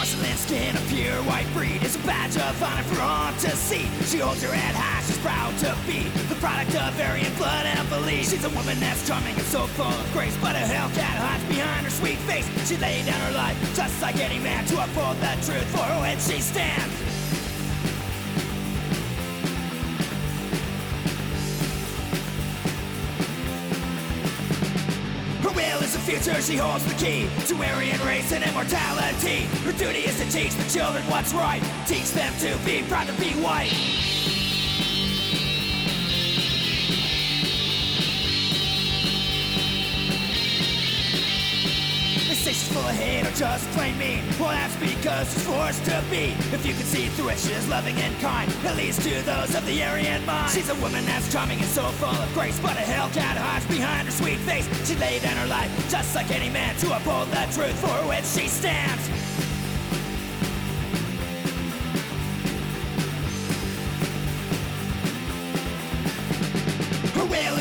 Porcelain skin of pure white breed is a badge of honor for all to see. She holds her head high, she's proud to be the product of Aryan blood and belief. She's a woman that's charming and so full of grace, but a hellcat hides behind her sweet face. She laid down her life just like any man to uphold the truth for which she stands. Is the future, she holds the key to Aryan race and immortality. Her duty is to teach the children what's right, teach them to be proud to be white. She's full of hate or just plain mean. Well, that's because she's forced to be. If you can see through it, she is loving and kind, at least to those of the Aryan mind. She's a woman that's charming and so full of grace, but a hellcat hides behind her sweet face. She laid down her life just like any man to uphold the truth for which she stands.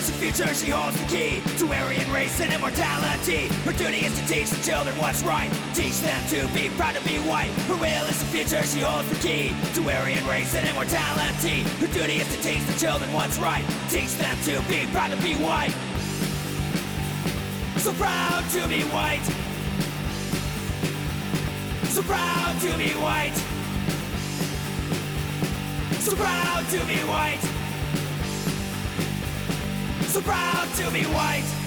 The future, she holds the key to Aryan race and immortality. Her duty is to teach the children what's right, teach them to be proud to be white. Her will is the future, she holds the key to Aryan race and immortality. Her duty is to teach the children what's right, teach them to be proud to be white. So proud to be white. So proud to be white. So proud to be white. So proud to be white.